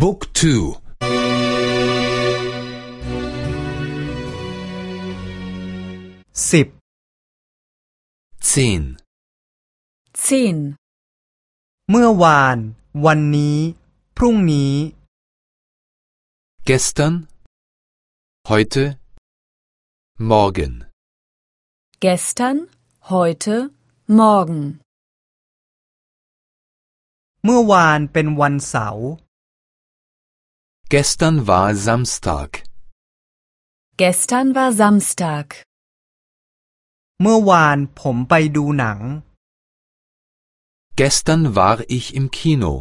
Book 2สิบ10 10. เมื่อวาน วันนี้ พรุ่งนี้ Gestern Heute Morgen Gestern, heute, morgen. เมื่อวานเป็นวันเสาร์ Gestern war Samstag Gestern war Samstag. เมื่อวานผมไปดูหนัง Gestern war ich im Kino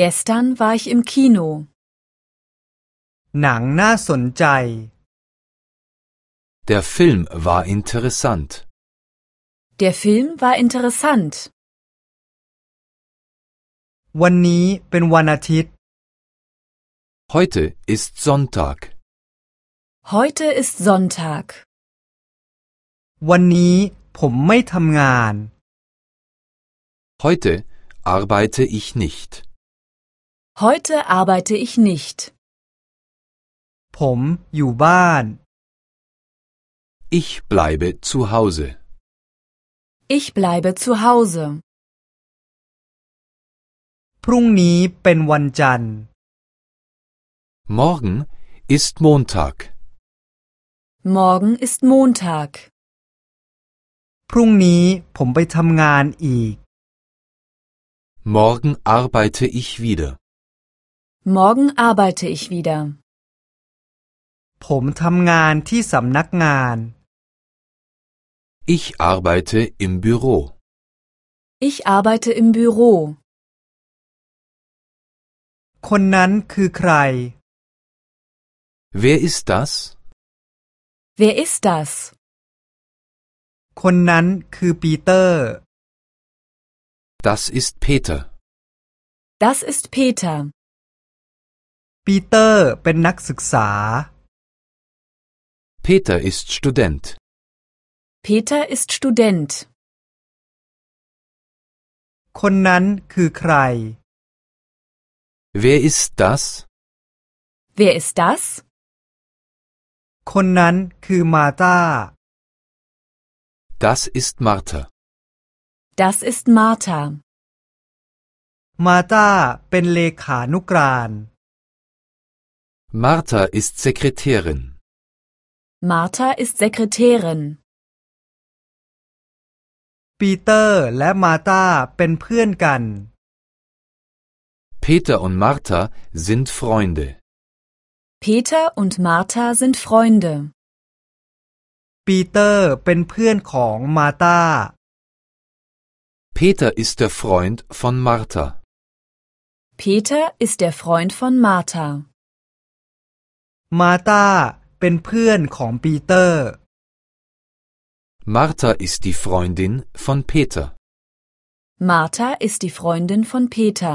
Gestern war ich im Kino. หนังน่าสนใจ Der Film war interessant Der Film war interessant. วันนี้เป็นวันอาทิตย์ Heute ist Sonntag Heute ist Sonntag. วันนี้ผมไม่ทำงาน Heute arbeite ich nicht Heute arbeite ich nicht. ผมอยู่บ้าน Ich bleibe zu Hause Ich bleibe zu Hause. พรุ่งนี้เป็นวันจันทร์ Morgen ist Montag Morgen ist Montag. พรุ่งนี้ผมไปทำงานอีก Morgen arbeite ich wieder Morgen arbeite ich wieder. ผมทำงานที่สำนักงาน Ich arbeite im Büro Ich arbeite im Büro. คนนั้นคือใคร Wer ist das? Wer ist das? คนนั้นคือปีเตอร์ Das ist Peter Das ist Peter. ปีเตอร์เป็นนักศึกษา Peter ist Student Peter ist Student. คนนั้นคือใคร Wer ist das? Wer ist das? คนนั้นคือมาตา Das ist Martha Das ist Martha. มาตาเป็นเลขานุกราน Martha ist Sekretärin Martha ist Sekretärin. ปีเตอร์และมาตาเป็นเพื่อนกัน Peter und Martha sind Freunde Peter und Martha sind Freunde. ปีเตอร์เป็นเพื่อนของมาตา Peter ist der Freund von Martha Peter ist der Freund von Martha. มาตาเป็นเพื่อนของปีเตอร์ Martha ist die Freundin von Peter Martha ist die Freundin von Peter.